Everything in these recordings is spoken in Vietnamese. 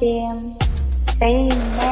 tìm tìm em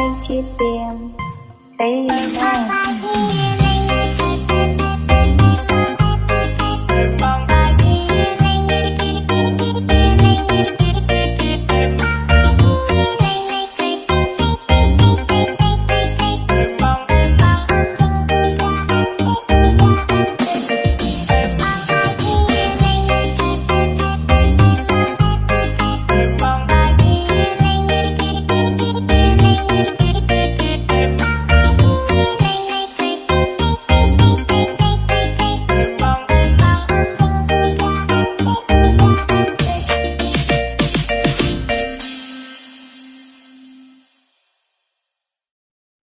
nên chia tìm Tây Nam